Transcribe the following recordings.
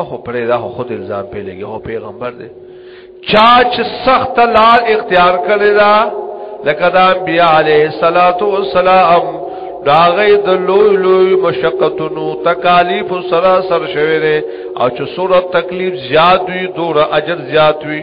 اخو پرې دا خو خود الزام په لګي او پیغمبر دی چا چې سخت لار اختیار کړی دا لکه دا انبیاء علیه الصلاۃ والسلام دا غي د لوی لوی مشقتونو تکالیف سره سر شوی دی او چې صورت تکلیف زیات وي دور اجر زیات وي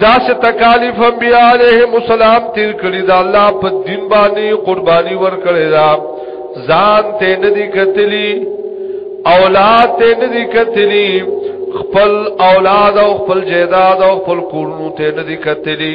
دا سے تکالیف انبیاء علیہ السلام تیر کړی دا الله په دین باندې قربانی ور کړی دا ځان ته ندی کتلی اولاد ته ندی کتلی خپل اولاد او خپل جیداد او خپل کورونو ته ندی کتلی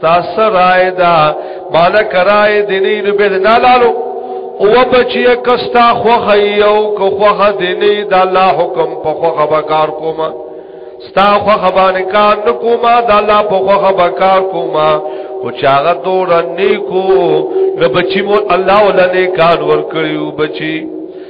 تاسو رائے دا مالک رائے دینی نو به نه لالو او بچی کستا خوخ یو کو خوخ دینی دا الله حکم په خوخ بکار کوما ستا خوخ باندې کار نکوما دا الله په خوخ بکار کوما او چاغه دور نیکو نو بچی مو الله ولنه کار ور کړیو بچی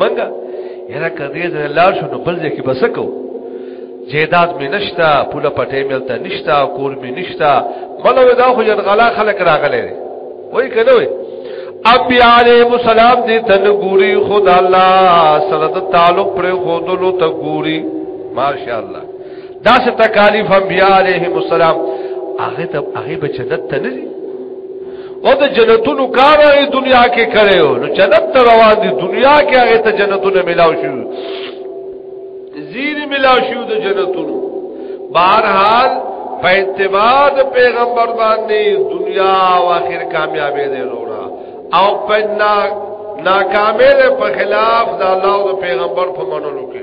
منګه یره کدی د لار شنو بل دې کې بسکو جیداد می نشتا پوله پټې ملته نشتا کور می نشتا ملو دا خو جن غلا خلک راغله وای کنه وای ابي عليه السلام دې تن ګوري خدا الله سره د تعلق پر خودلو ته ګوري ماشاء الله دا څه تکالیف انبیاء علیهم السلام هغه ته هغه به جنت ته نه او د جنتونو کار هغه دنیا کې کړو نو جنت ته روان دي دنیا کې هغه ته جنتونه ملاو شو زیر ملاو شو د جنتونو بهرحال په اتباع د پیغمبر باندې دنیا او آخر کامیابې ده وروړه او په ناکامې په خلاف د الله او پیغمبر په منلو کې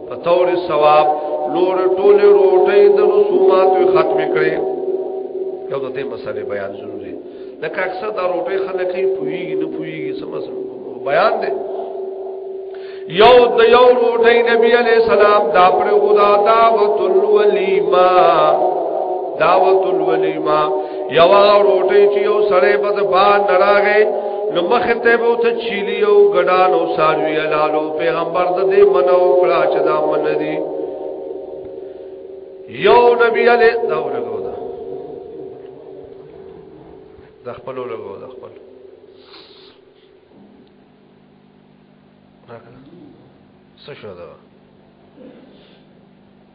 په تور ثواب لور ټوله روټي د رسومات ختم کړي یو د دې مسلې بیان ضروري لکه اکثر دا روټي خلک یې پويږي نه پويږي سمس بیان دي یو د یو روټي نبی عليه السلام دا پر خدا دعوت الولیما دعوت الولیما یو هغه روټي چې یو سړی په بان دراغه نو مخ ته به ته چيلي او ګډان او ساروي لالو پیغمبر د دې منو کړه چې دا من دي یو نبی علی دا ورغو دا د خپل ورغو دا خپل راکړه څه شو دا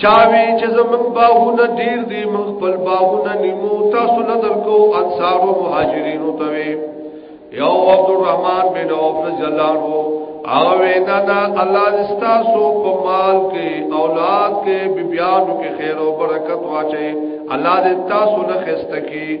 چاوی چې زمون باغونه ډیر دي من خپل باغونه نیمو تاسو نه درکو انصار او مهاجرین او توي یو عبد الرحمن بن عوف رضی الله عنه او وینا دا الله استاسو په مال کې اولاد کې بیبیانو کې خیر او برکت واچي الله دې تاسو نه خسته کې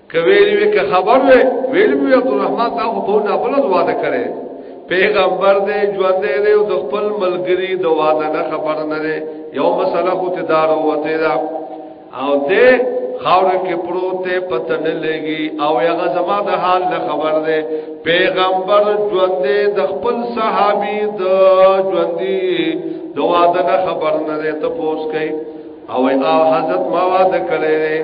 کویلی وی که خبر وی ویلی وی عبدالرحمن تا خو په نه بل واده کړي پیغمبر دې ژوند دې او د خپل ملګری د واده نه خبر نه دی یو مسله خو ته دار وته دا او دې خاور کې پروت ته پته نه لګي او هغه زما د حال نه خبر دی پیغمبر ژوند دې د خپل صحابي د ژوند دې د واده نه خبر نه دی ته پوس کوي او حضرت ما واده کړي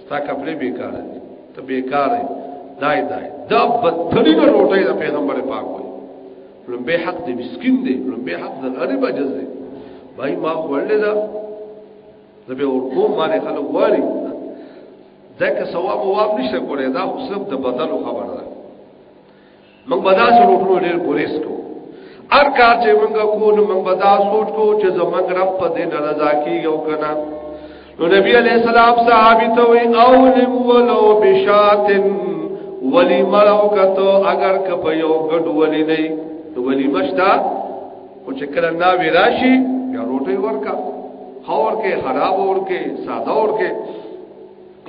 ستا کپلې بیکار دي ته بیکار یې دای دای دا بدترینه روټه د پیغمبر پاک وي لمبه حق د مسكين دی لمبه حق د غریب اجز دی بای ما خورل دا زبه ورکو ما نه خلک واري دا که ثواب واب نشته کوله دا خو صرف د بدل خبره ده موږ به دا سره ټول ډېر ګریس کو ار کار چې موږ کو نو موږ به دا سوچ کو چې زمنګ رب په دې ناراضه کیږي او کنه نو نبی علیہ السلام صحابی ته وی اولم ولو بشاتن ولی ملو کتو اگر کپ یو ګډ ولی نه ولی مشتا او چې کله نا وی راشي یا روټي ورکا خور کې خراب اور کې ساده اور کې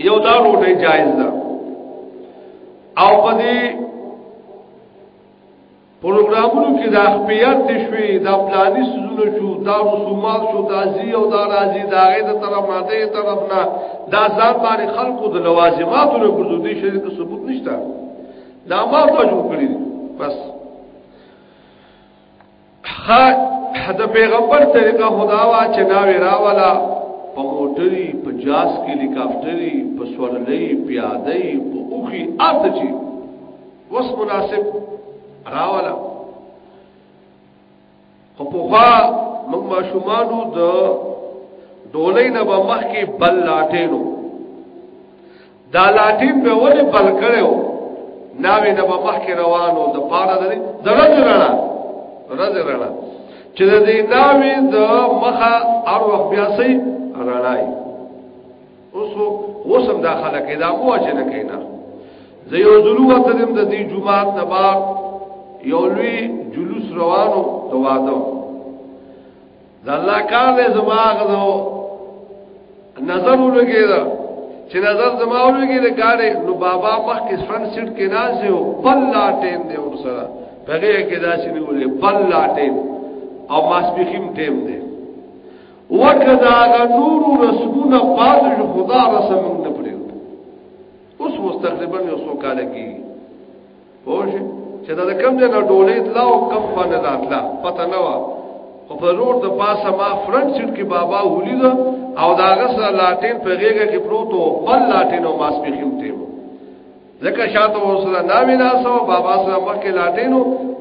یو دا روټي جایز ده او په دې پروګرامونو کې د خپيات شوي د پلاني سزونه شو دا رسومات شو تازي او دا راځي دا غي د طرف نه دې طرف نه دا ځان باندې خلقو د لوازماتو نه ګرځو دي شري ته ثبوت نشته دا ما په جوړ کړی بس خا د پیغمبر طریقه خدا وا چې ناوې راولا په موټري په جاس کې لیکافتري په سورلې پیاده په اوخي اته چې وس مناسب راولا خو په خوا موږ ماشومانو د ډولې نه به مخ کې بل لاټینو دا لاټي په ولې بل کړو ناوې نه په مخ کې روانو د پاره د درځ رڼا درځ رڼا چې د دې ناوې د مخه هر وخت بیا سي رڼای اوس وسم دا خلک دا مو چې نه کینا زه یو ضرورت دم د دې جمعه نه بعد یو لوی جلوس روانو د واده د الله کار دی زما غزو نظر ولګی دا چې نظر زما ولګی دا ګاډي نو بابا مخ کې فرنٹ سیټ کې ناز یو بل لا ټیم دی ور سره هغه کې دا چې نیولې بل لا ټیم او ماسپخیم ټیم دی وکدا غ نور رسمونه پاز خدا رسم نه پړو اوس مستقبل یو سو کال کېږي پوه شئ چې دا کم دی نه ډولې تلا او کم باندې راتلا پته نه و خو په روډ د پاسه ما فرنٹ سیټ کې بابا ولید او دا غس لاټین په غیګه کې پروت او بل لاټین او ماس په خیمته و ځکه شاته وسره ناوی ناسو بابا سره مخکې لاټینو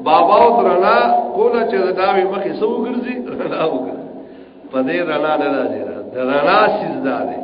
بابا او درنا کوله چې دا ناوی مخې سو ګرځي رڼا وګرځي په دې رڼا نه راځي دا رڼا سیز ده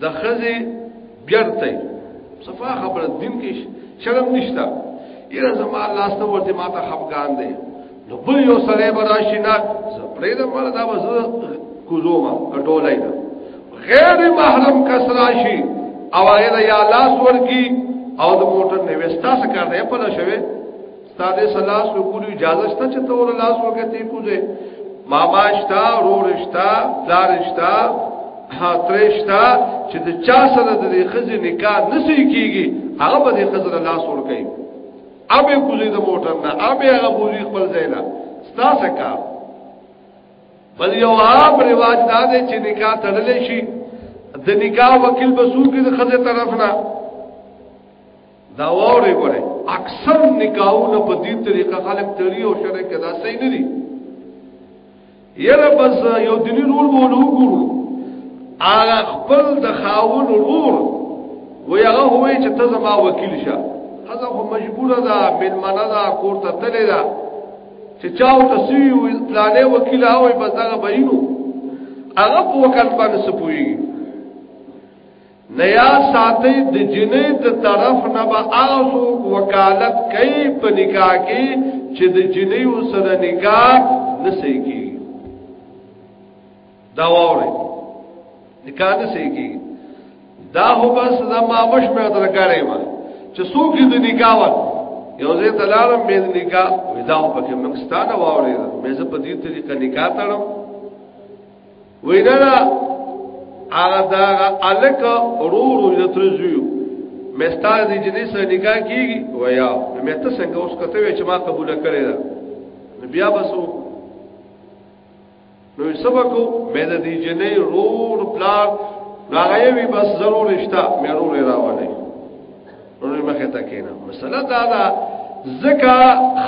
د خزه بیرته صفا خبره دین کې شرم نشته یره زما لاس ته ورته ما ته خفقان دی نو بل یو سره براشي نه زپرې د مړه دا وز کوزو ما کټولای دا غیر محرم کس راشي او هغه یا لاس ورکی او د موټر نه وستا څخه کار دی په لښوي ستاسو سلاس نو کولو اجازه شته چې ته ور لاس وکړې کوځه ماما شتا رور شتا دار شتا ترشتا چې د چا سره د خزې نکاح نسی کیږي هغه به د خزر الله سور کوي ابه کوزي د موټر نه ابه هغه بوزي خپل ځای نه ستاسو کار بل یو عام رواج دا دی چې نکاح تړلې شي د نکاح وکیل بسو کې د خزې طرف نه دا وره وره اکثر نکاحونه په دې طریقه خلک تړي او شرع کې دا صحیح نه دي یره بس یو دلی رول بوله وګورو هغه خپل د خاون رور و هغه وای چې ته زما وکیل شه هغه خو مجبور ده ملمنه ده کور ته تللی ده چې چاو تسوی و پلانې وکیل او بس هغه بینو هغه په وکړ باندې سپوي نیا ساتي د جنې د طرف نه به آسو وکالت کوي په نکاح کې چې د جنې سره نکاح نسې کی دا وره نکاح نسې کی دا هو بس زما مش په تر کارې ما چې څوک دې نکاح وکړي یو زه تلارم به نکاح ودا په کې مکستانه وره مې زه په دې طریقه نکاح تړم وینا دا هغه دا الک رور د ترزیو مستاز دی جنې سره نکاح کیږي ویا مې ته څنګه اوس کته وې چې ما قبول کړی دا بیا بسو نو سبکو مې د دې جنې رور پلار راغی وی بس ضرور رشتہ مې رور راوړی ورونو مخه تا کینا مسله دا دا زکا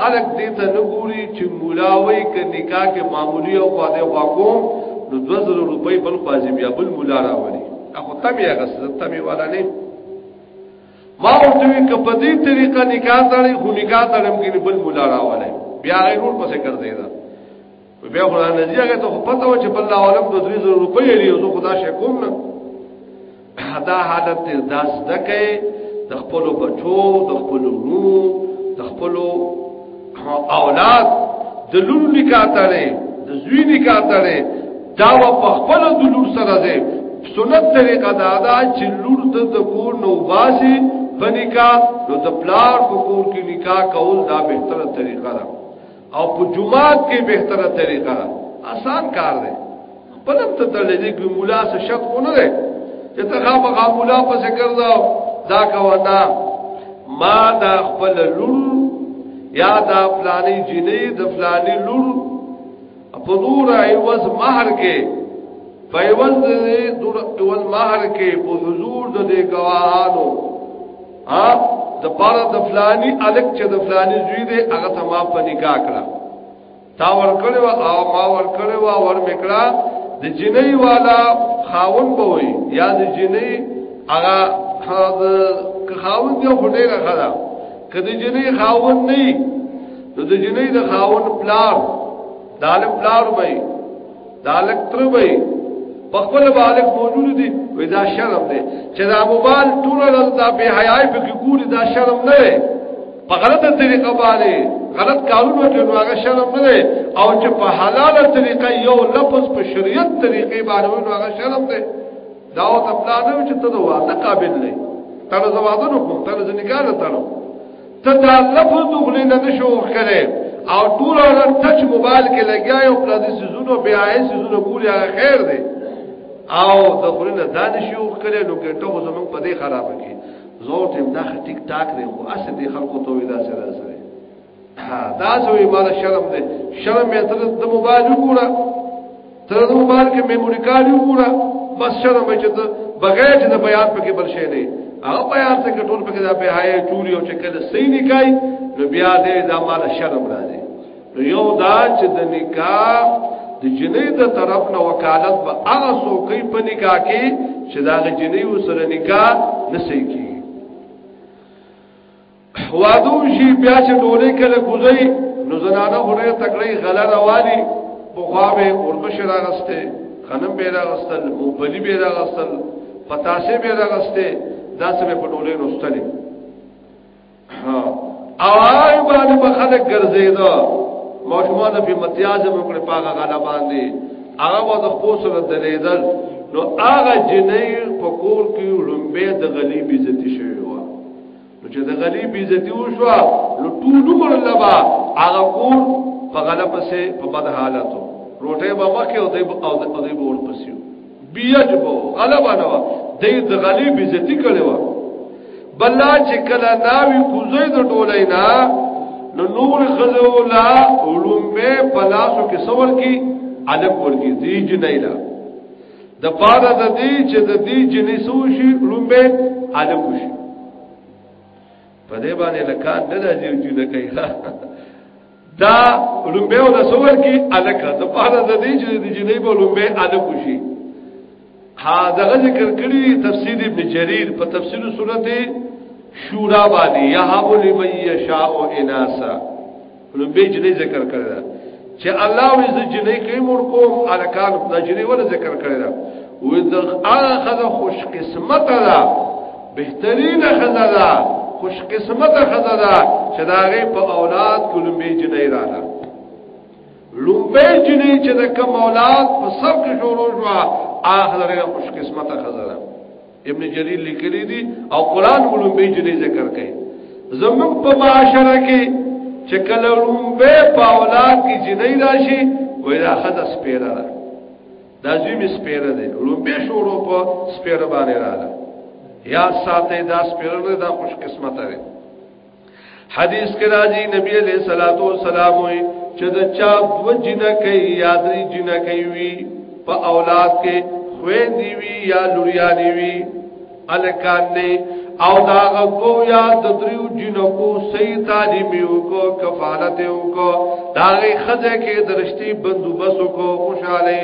خلق دې ته نګوري چې مولاوي ک نکاح کې معمولی او خواده خوا کوم نو 2000 روپۍ بل قاضي بیا بل مولا راوړي اخو تم یې غس تم یې والا نه ما ورته وی ک په دې طریقه نکاح تړي خو نکاح تړم کې بل مولا راوړي بیا غیر ور پسې کړ دی دا بیا خو نه دی هغه ته پته و چې بل دا عالم د 3000 روپۍ لري او خدا شي کوم نه دا حالت دې داس دکې د خپل بچو د خپل ورو د خپل اولاد د لور نکاته لري د زوی نکاته لري دا په خپل د لور سره ده سنت طریقه دا دا چې لور د کور نو باسي په نکاح نو د پلار په کور کې نکاح کول دا بهتره طریقه ده او په جمعات کې بهتره طریقه ده آسان کار دی بلم ته تړلې دې کې مولا څه شک خو نه دی چې ته غا مغا مولا په ذکر دا دا کوا دا ما دا خپل لور یا دا فلانی جنې د فلانی لور په دور ایواز مہر کې په ایواز دور ایواز مہر کې په حضور د دې گواهانو ها د پاره د فلانی الک چې د فلانی زوی دی هغه ته ما په نکاح کړه تا ور کړو او ما ور کړو ور میکړه د جنۍ والا خاون به وي یا د جنۍ هغه هغه خاون دی خو ډیره خدا کله جنې خاون نه نو د جنې د خاون پلار دالم پلار وای دا لک تر وای په خپل بالک موجود دي وې دا شرم دی چې دا موبایل ټول دا به حیاي په کې ګوري دا شرم نه دی په غلطه طریقه باندې غلط کارونه کوي نو هغه شرم نه دی او چې په حلاله طریقه یو لفظ په شریعت طریقې باندې نو هغه شرم دی دا او تپلا نه چې ته دا قابل نه تر زوادو کوم تر ځنګاله تر ته دا لفظ دغلی نه نشو خره او ټول عالم تچ موبایل کې لګیا یو پر دې سيزونو بیا یې سيزونو ګوري هغه خیر دی او دغلی نه دا نشو خره نو ګټه خو زمون په دې خراب کې زور ته دا ټیک ټاک دی خو اسه دې خلکو ته ودا سره سره دا زوی مال شرم دی شرم یې تر د موبایل وګوره تر دې بار کې میموري کارت یو ګوره بس شرم چې ته بغیر چې د بیان پکې بل شي نه هغه بیان څه کټول پکې دا به حیا چوری او چې کله صحیح نکای نو بیا دې دا مال شرم راځي نو یو دا چې د نکاح د جنې د طرف نه وکالت به هغه څوکې په نکاح کې چې دا جنې وسره نکاح نسې کی وادو شي بیا چې ډولې کله کوزي نو زنانه هره تکړه غلا رواني بخوا به ورکش راغسته خنم به راغستل او بلی به راغستل پتاسه به راغسته دا څه په ډولې نوستلې ها اوای باندې په خلک ګرځیدا ماشومان په متیاز مو کړ پاګه غلا باندې هغه وو د خپل سره دلیدل نو هغه جنې په کور کې لومبه د غلیب عزت شوی نو چې د غلی بیزتی وشو نو ټول عمر لبا هغه کور په غلا پسې په بد حالتو روټه به مخه او دی او دی بور پسې بیجبو غلبا نو دی د غلی بیزتی کړي و بلا چې کله ناوی کوزې د ټولای نه نو نور خزو لا علوم به پلاسو کې سور کی علم ورکی دی جنیلا د پاره د دې چې د دې جنسو شي لومبه الک شي په دې باندې لکه د راځي چې د کوي دا لومبه او د سور کې الک د پاره د دې چې د جنې په لومبه الک شي ها دغه ذکر کړی تفسیر ابن جریر په تفسیر سورته شورا باندې یهاب لمن یشاء اناسا نو به جنې ذکر کړی دا چې الله وې ز جنې کې مور کوم الکان د جنې ول ذکر کړی دا وې د هغه خزه خوش قسمت ده بهترین خزه ده خوش قسمت خزه ده چې دا غي په اولاد کولم به جنې رااله لومبه جنې چې د کوم اولاد په سر کې شروع شو اخره خوش قسمت خزه ده ابن جریر لیکلی دی او قران علوم به جری ذکر کړي زموږ په معاشره کې چې کله علوم به په اولاد کې جنۍ راشي وای دا خد سپیره ده دا زوی می سپیره ده علوم به شروع په سپیره باندې رااله یا ساته دا سپیره ده دا خوش قسمت ده حدیث کې راځي نبی علیہ الصلوۃ والسلام وي چې دا چا دو جنہ کوي یادري جنہ کوي په اولاد کې خوین دی وی یا لوریا دی وی الکان دی او دا غو یا تدریو جنکو سی تعلیمی وکو کفالت وکو دا غي خزه کې درشتي بندوبس وکو خوشاله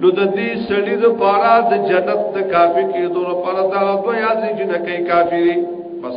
نو د دې سړي د پارا د جنت د کافي کې دوه پارا دا غو یا جنکې کافي بس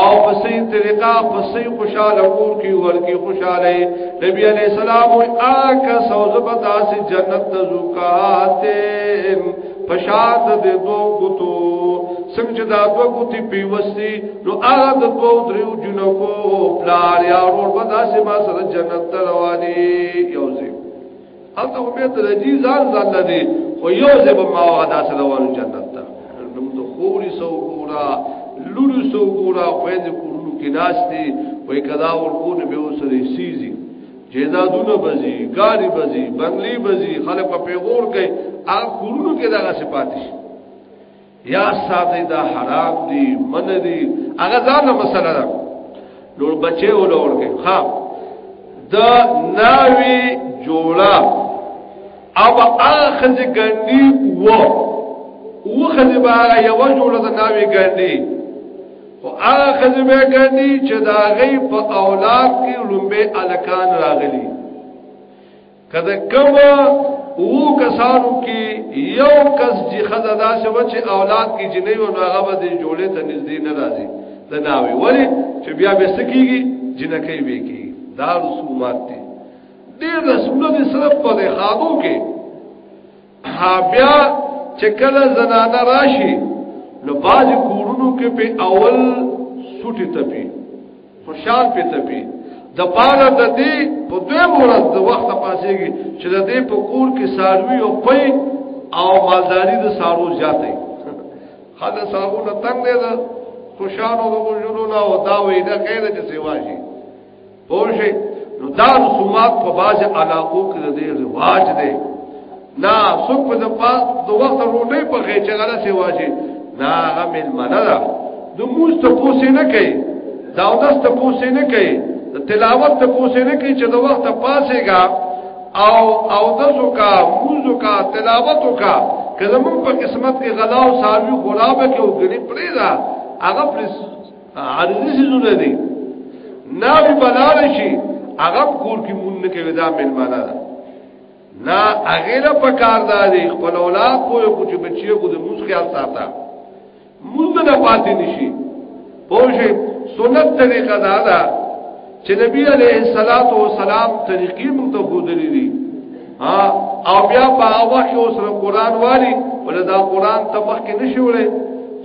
او په صحیح طریقه په صحیح خوشاله کور کې ورکی خوشاله نبی علیہ السلام او آکا سوز پتا سي جنت زوکاته پشاد د دو غوتو څنګه دا دو غوتی پیوستی نو هغه د دو دریو جنو کو پلار یا ور پتا سي ما سره جنت رواني یوځي او ته به ته دې ځان ځان لري خو یو ځای به ما وعده سره ورو جنت ته نو ته خوري سو ګورا لوري سو ګورا خويند کولو کې ناشتي وای کدا ورکو نه به وسري سيزي جیدادونه بزي ګاډي بزي بنگلي بزي خلک په پیغور کوي ا کورونو کې دغه صفات شي یا ساتي دا حرام دي من دي هغه ځانه مسله ده لور بچي ولور کې ها د ناوي جوړا او هغه خځه ګنډي وو او خځه به هغه یو جوړه د ناوي ګنډي او هغه خځه به ګنډي چې دا غي په اولاد کې لومبه الکان راغلي کده کوم وو کسانو کې یو کس چې خزه دا شو چې اولاد کې جنې او هغه به دې جوړې ته نږدې نه راځي دا ناوي ولی چې بیا به سکیږي جنکې به کې دا رسومات دي ډېر رسومات صرف په خادو کې ها بیا چې کله زنانه راشي نو باج کورونو کې په اول سټي تپي خوشحال په تپي د پاره د دې په دوه ورځ د وخت پاسېږي چې د دې په کور کې ساروي او پي او مالداري د سارو زیاتې خاله سارو نه تنگ دی خوشحالو د غوجلو نه او دا وې دا کېده چې سیوا شي پوجي نو دا رسومات په باج علاقو کې د رواج دی نا څوک په دپا د وخت روټي په غي چې غلا سي واجي نا غمل منلا د موز ته پوسې نه کوي دا ودس ته پوسې نه کوي د تلاوت ته پوسې نه کوي چې د وخت پاسېګا او او دسو کا موزو کا تلاوتو کا کله مون په قسمت کې غلا او ساوي خرابه کې وګړي پرې دا هغه پر عرضی سیزونه دی ناوی بلار شي هغه کور کې مونږ نه کوي دا مل معنا ده نا هغه له پکار دا دی خپل اولاد په یو کوچ بچي کو د موږ خیال ساته مونږ نه پاتې نشي پوه شي سنت طریقه دا ده چې نبی علیه الصلاۃ والسلام طریقې موږ ته خودلې دي ها او بیا په هغه کې اوس قرآن والی ولدا قرآن تبخ کې نشولې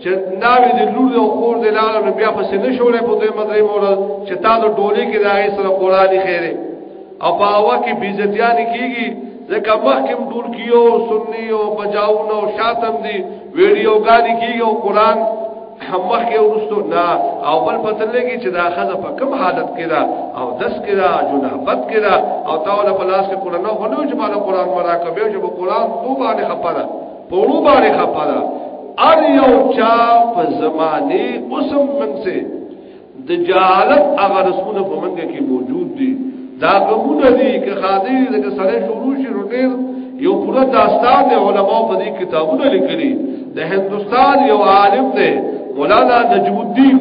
چې ناوې د لور او خور د لار بیا پسې نشولې په دې مدرې مور چې تا د ډولې کې دا سره قرآن خیره او په هغه کې بیزتیان کیږي ځکه مخکم ټول کیو سنی او بجاونه او شاتم دی ویډیو غالی کیو قران مخ کې ورستو نه او بل پته لګي چې دا خزه په کوم حالت کې ده او دس کې ده جنابت کې ده او تاول په لاس کې قران نه غلو چې باندې قران مرا کوي چې په قران تو باندې خپره په ورو باندې خپره ار یو چا په زمانه اوسم منځه د جهالت هغه رسمونه په منګه کې موجود دي دا غمونه دي که خاطر دې که سره شروع شي روټیر یو پورا داستان دی علماء په دې کتابونه لیکلي د هندستان یو عالم دی مولانا نجم الدین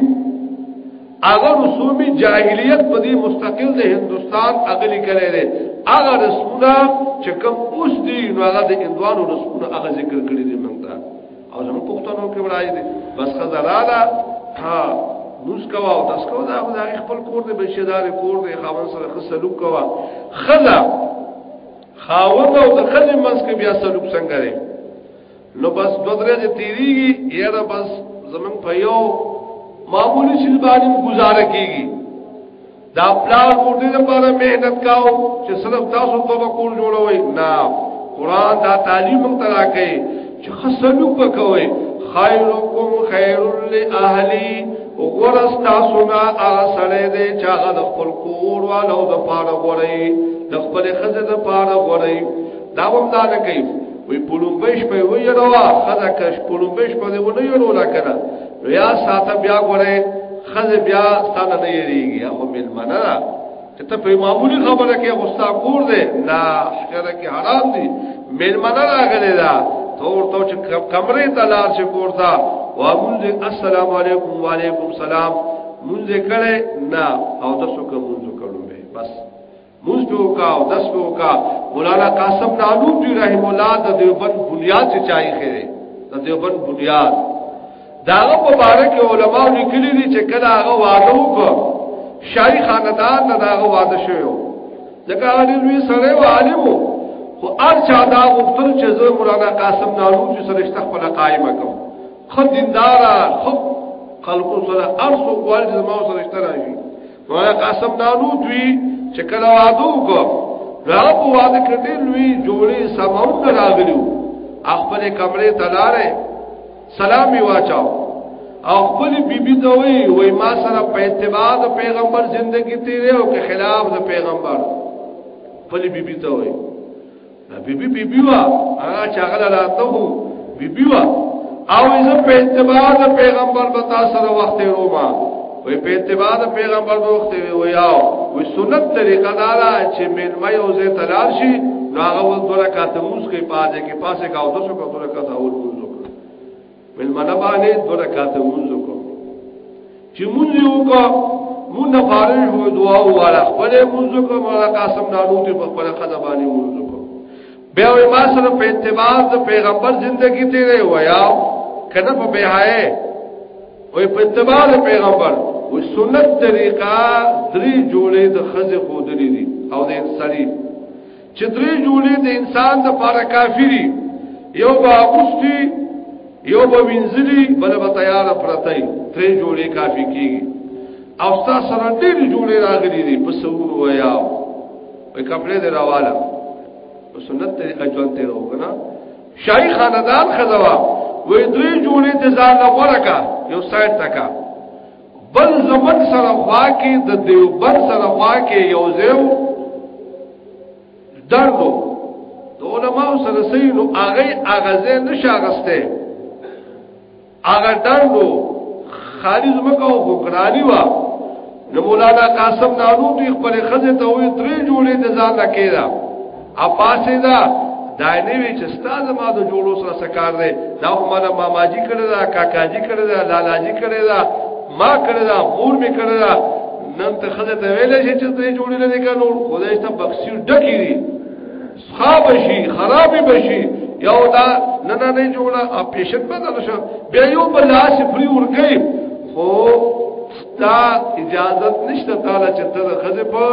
هغه رسومي جاهلیت په دې مستقل د هندستان اغلی کړي دي هغه رسمونه چې کوم اوس دي نو هغه د اندوانو رسمونه هغه ذکر کړی او زموږ پښتنو کې ورای دي بس خزراله ها موس کوا او تاسو کو دا خدای خپل کور دې بشدار کور دې خاون سره خسلوک کوا خزا خاون او د خزې منځ کې بیا سلوک څنګه لري نو بس دو درې دې تیریږي یاره بس زمون په یو معمولی شلبانی گزاره کیږي دا پلار مور دې لپاره مهنت کاو چې صرف تاسو ته وکول جوړوي نه قران دا تعلیم مونږ ترا کوي چې خصلو وکوي خیرکم خیر لاهلی وګورس تاسو نه هغه سره دې چې هغه د خپل کور والو د پاره غوړي د خپل خزه د پاره غوړي دا هم دا نه کوي وی پولومبیش په وی یروا خدا کش پولومبیش په دی ونه یرو لا کنه نو یا ساته بیا غره خزه بیا ستانه نه یریږي هغه مل منا چې ته په معمولی خبره کې غوستا کور دې نه خره کې حرام دي مل منا راغلی دا تور تو چې کمرې ته لار شي کور تا وامن دې السلام علیکم وعلیکم سلام مونږ کړه نه او تاسو کوم مونږ کړو بس موږ په کا او داس په کا مولانا قاسم نانوت دی رحم الله د دیوبند بنیاد چې چای خره د دیوبند بنیاد دا مبارک علماء لیکلي دي چې کله هغه واده وکړ شای خاندان نه دا هغه واده شوی ځکه هغه لوی سره و عالم خو ار چا دا غوښتل چې زه مولانا قاسم نانوت سره شته خپل قائم کوم خدیندارا خو خلقو سره ارسو کوال چې ما سره شته راځي نو هغه قاسم دانو دوی چې کله وعده وکړ هغه په وعده کې ډېر لوی جوړې سمون راغلی وو خپل کمرې ته لاړې سلام یې واچاو او خپل بیبي ته وی وای ما سره په اتباع د پیغمبر ژوندۍ تیرې او که خلاف د پیغمبر خپل بیبي ته وی بی بی بی بی وا هغه چاغله راته وو بی بی وا او زه په اتباع د پیغمبر به تاسو سره وخت روما وې په اتباع د پیغمبر وخت وی یاو وې سنت طریقه دا ده چې مل مې او زه تلار شي راغه ول دوه کاته موس کې پاجه کې پاسه کا او دوه کاته اول په مله باندې دوه رکعات مونږ وکړو چې مونږ یو کا مونږ نه فارغ وو دعا واره خپل مونږ کو مولا قاسم نانو ته په خپل خزه باندې مونږ کو بیا وې ما سره په اتباع د پیغمبر ژوندۍ تیرې ویا کنه په بهای وې په اتباع د پیغمبر و سنت طریقہ درې جوړې د خزه خودلې دي او د انساني چې درې جولې د انسان د پاره کافی دي یو به اوستي یو به وینځلي بل به تیار پرته درې جولې کافی کیږي او تاسو سره ډېر جولې راغلي دي په سور ویا په کپڑے دی راواله سنت ته اجوان ته وګنا شای خاندان خزوا وې درې جولې د ځان لپاره کا یو سایت تکا بل زمن سره خوا کې د دیوبند سره خوا کې یو زیو دردو د علماء سره سینو هغه هغه زه نشاغسته هغه دردو خالي زمکو وګرانی وا نو مولانا قاسم نانو دوی خپل خزه ته وې درې جوړې د ځان لکې دا اپاسه دا دا نه وی چې ستاد ما د جوړو سره سکار دی دا ما ما ماجی کړی دا کاکاجی کړی دا لالاجی کړی دا ما کړی دا مور می کړی دا نن ته خزه ته ویل شي چې ته جوړی نه دی کړو خدای ته بخشي ډکی دی خراب شي خراب بشي یو دا نه نه نه جوړه اپیشن بدل شو بیا یو بل لاس فری ورګي خو تا اجازه نشته تعالی چې ته خزه په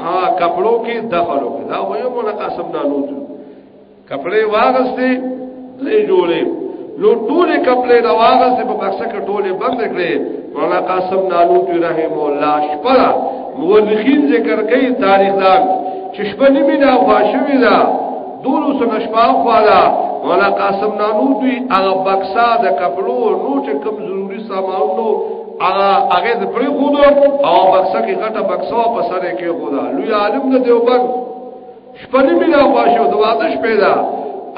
ها کپړو کې دخلو کې دا وایو مون قسم نه لوځ کپړې واغستې لې جوړې نو ټولې کپړې دا واغستې په بکسه کې ټولې بند کړې مون قسم نه لوځ رحم الله شپلا مورخین ذکر کوي تاریخ دا چې شپه نیمه دا خواشوي دا دولو سره شپه خواله مولا قاسم نانو دوی هغه بکسا د کپلو نو چې کم ضروری سامان نو هغه هغه د پری خود او بکسا کې غټه بکسا په سره کې خدا لوی عالم د دیوبند شپنی میرا خواشو د وادش پیدا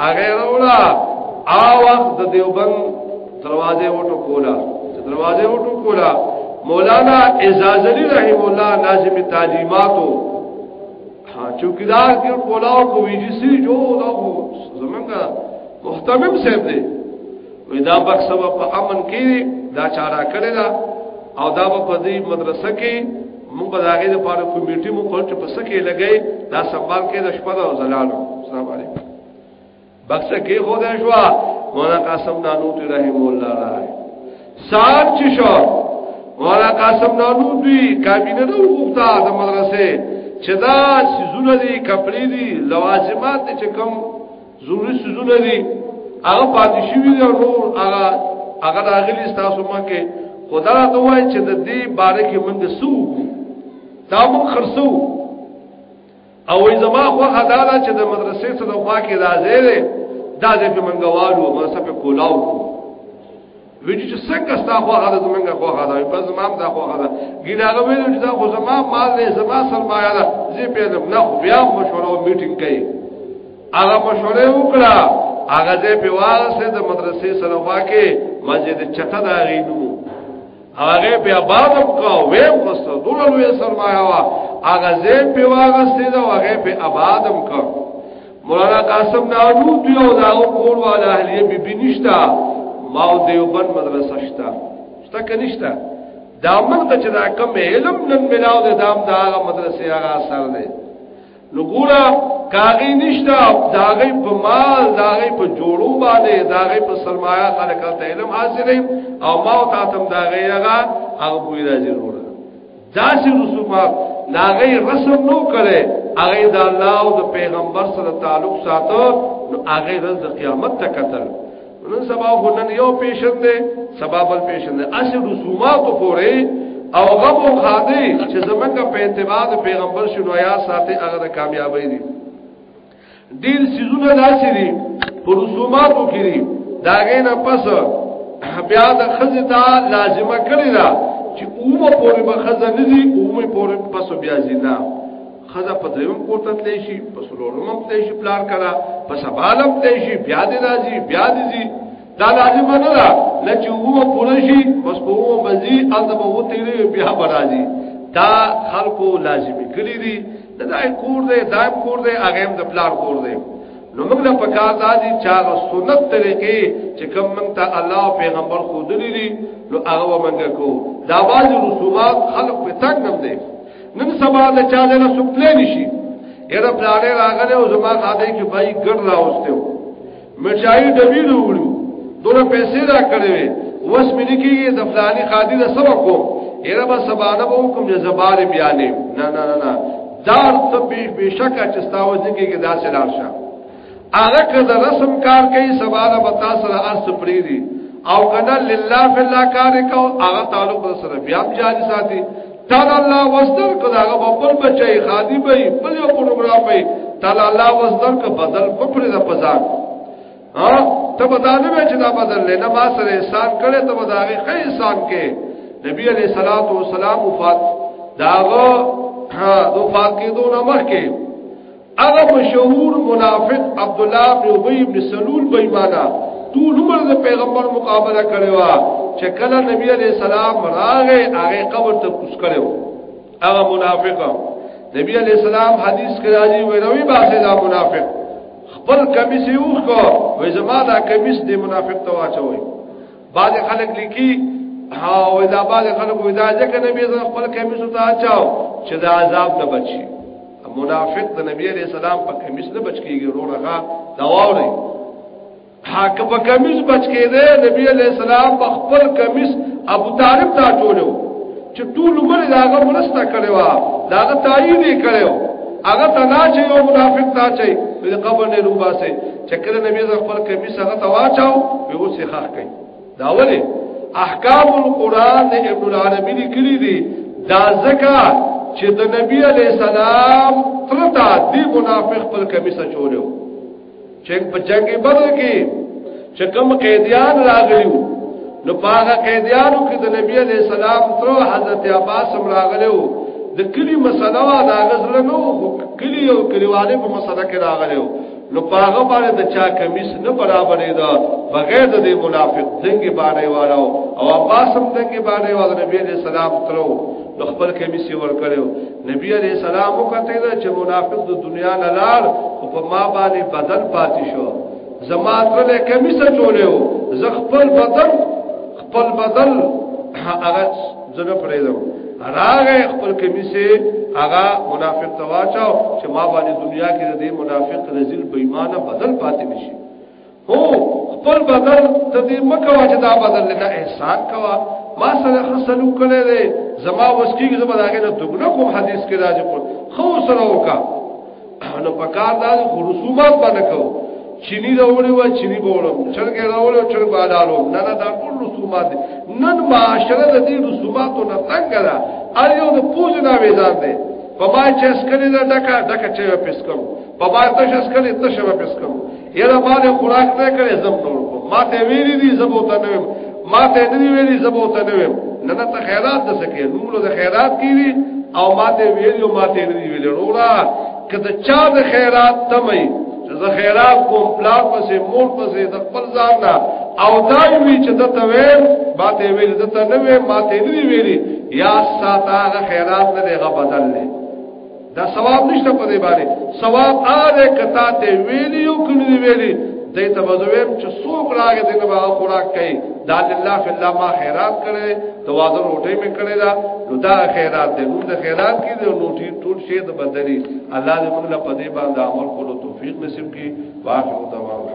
هغه وروړه او وخت د دیوبند دروازه وټو کولا چې دروازه وټو کولا مولانا اعزاز علی رحم الله ناظم تعلیماتو چوکیدار کې کولاو کو ویجی سي جو دا خو زمونږه محتمم صاحب دی وې دا بخ سبب په امن کې دا چارا کړی دا او دا په دې مدرسه کې موږ به داګه د پاره کمیټه مو خپل چې پسکه لګي دا سنبال کې د شپه او زلالو السلام علیکم بکس کې خو ده شو مولا قاسم نانوتوی رحم الله راي صاحب چې شو مولا قاسم نانوتوی کابینه نو غوښتا د مدرسې چې دا سيزونه دي کپړې دي لوازمات دي چې کوم ضروري سيزونه دي هغه پاتې شوی دی نو هغه هغه راغلی تاسو ما کې خدا ته وای چې د دې باره کې موږ سو دا موږ خرڅو او ای زما خو خدا دا چې د مدرسې څخه خوا کې راځې ده دا دې په منګوالو او مدرسې په کولاو ویل چې څنګه ستا خو هغه زمونږه خو هغه دی په زمام دا خو هغه ګیلاغه ویل چې دا خو زما مال دی زما سرمایه ده زه په دې نه خو بیا مشوره او میټینګ کوي هغه مشوره وکړه هغه دې په واسه د مدرسې سره واکه مسجد چټه دا غینو هغه په آباد کا وې وسته دوه لوی سرمایه وا هغه زې په واغستې دا هغه په آباد کا مولانا قاسم ناجو دی او دا کور والا اهلیه بي بي نشتا ما او دیوبند مدرسه شتا شتا کنيشتا دا موږ ته چې دا کم علم نن ملاو دې دام دا مدرسې هغه اثر دی نو ګورا کاغی نشتا داغی په مال داغی په جوړو باندې داغی په سرمایه خلک ته علم حاصل او ما او تاتم داغی هغه هغه پوی راځي ورو دا چې رسومات داغی رسم نو کړي هغه د الله او د پیغمبر سره تعلق ساتو نو هغه د قیامت ته قتل نن سبا خو نن یو پیشن دی سبا بل پیشن دی اسی رسومات پورې او غم او خادي چې زمونږ په اتباع پیغمبر شنو یا ساتي هغه د کامیابی دی ډیر سيزونه داسې دي پر رسوماتو کې دي داګه نه پس بیا د خزې ته لازمه کړی دا چې اومه پورې به خزه ندي اومه پورې پس بیا زینا خزه په دریم کوته تلې شي په سلورم تلې شي پلار کړه په سبالم تلې شي بیا دې راځي بیا دې زی دا لازم نه ده لکه هو پوره شي بس په هو بزي الته به وته بیا برازي دا خلکو لازمي کړی دي دا دای کور دی دای کور دی هغه هم د پلار کور دی نو موږ له پکار دادی چا سنت طریقې چې کوم موږ ته الله پیغمبر خو دلی دي نو هغه موږ کو دا باز رسومات خلق په تنګ نه دي نن سبا د چا له سپلې نشي یره پلاړې راغله او زما خاطر کې بای ګډ راوسته مرچای ډبی وروړو دوه پیسې را کړې وې وس مې نکیږي د فلاني خادي د سبق کو یره به سبانه به کوم چې زبار بیانې نه نه نه دار ته به بشکه چې تاسو نه کېږي دا سلام شه هغه که د رسم کار کوي سبا له بتا سره اس پریری او کنا لله فی الله کار کو هغه تعلق سره بیا جاری ساتي تر الله وستر کداغه په خپل بچي خادي به په یو پروګرام به تر الله وستر ک بدل په پر د پزان ها ته بدانه به چې دا بدل نه ما سره احسان کړي ته بداغه خې احسان کې نبی علیہ الصلوۃ والسلام وفات داغه ها دوفات کې دوه مخ کې هغه مشهور منافق عبد الله بن ابي بن سلول بېمانه ټول عمر د پیغمبر مقابله کړې و چې کله نبی عليه السلام راغې هغه قبر ته کوس کړو هغه منافق نبی عليه السلام حدیث کې راځي وروي باسه دا منافق خپل کمیس یو کو وې زما دا کمیس دی منافق ته واچوي بعض خلک لیکي ها وې دا بعض خلک وې دا ځکه نبی زما خپل کمیس ته اچاو چې دا عذاب ته بچي منافق د نبی علیہ السلام په کمیس نه بچ کیږي رو رغا دا واوري حق په کمیس بچ کیږي نبی علیہ السلام په خپل کمیس ابو طالب ته ټولو چې ټول عمر داغه مرسته کړو داغه تایید کړو هغه ته نه چې یو منافق تا چې په قبر نه روباسه چې کله نبی زه خپل کمیس هغه ته واچاو به اوسې خاخ کوي دا ولی احکام القرآن د ابن العربی لیکلی دی دا ځکه چې د نبی علی السلام ترتا دی منافق پر کمیسه چولیو چې په جنگ بدر کې چې کوم قیدیان راغلیو نو پاغه قیدیانو کې د نبی علی السلام تر حضرت عباس هم راغلیو د کلی مسله وا دا غزل نو کلی او کلیواله په مسله کې راغلیو نو پاغه باندې د چا کمیس نه برابرې ده بغیر د منافق دنګي باندې والو او عباسم دنګي باندې والو نبی عليه السلام ترو نو خپل کمیس یې ور کړو نبی عليه السلام وکړه دا چې منافق د دنیا نه لار او په ما باندې بدن پاتې شو زما تر کمیس جوړو زه خپل بدن خپل بدل هغه زګه پرې دو راغه خپل کمیسه هغه منافق تواچاو چې ما باندې دنیا کې د منافق رزل بېمانه بدل پاتې نشي هو خپل بدل د دې مکو چې دا بدل نه احسان کوا ما سره خسلو کړي دي زما وسکیږي زما داګه نه دغنه کوم حدیث کې راځي خو سره وکړه نو پکار دا خو رسومات باندې کو چینی راوړی و چینی بولم چرګ راوړی او چرګ بالالو نه نه دا ټول رسومات نن معاشره د دې رسوماتو نه تنګ ده ار یو د پوز نه ویزان ده په ما چې اسکلې ده دکا دکا چې پسکم په ما ته چې اسکلې ته شوه پسکم یره ما له خوراک نه کړې زم نور کو ما ته ویری دي زبو ته نه ما ته نه دی ویری زبو ته نه ویم نه نه ته خیرات د سکه نور د خیرات کیږي او ما ته ویری او ما ته نه دی ویری وروړه کله چا د خیرات تمه زه خیرات کوم پلان پسې مور پسې د خپل ځان نه او دا وی چې د ته ویم ما ته ویری د ته نه ویم ما ته نه دی ویری یا ساته خیرات نه دی غبدل نه دا ثواب نشته په دې باندې ثواب آره کتا ته ویلی او کړی ویلی دې ته وځویم چې څوک راغی دې نه به خوراک کوي دا لله فی الله ما خیرات کړي توازن روټي مې کړي دا نو دا خیرات دې نو د خیرات کې دې روټي ټول شی د بدلی الله دې موږ له پدې باندې عمل کولو توفیق نصیب کړي واخر دعوانا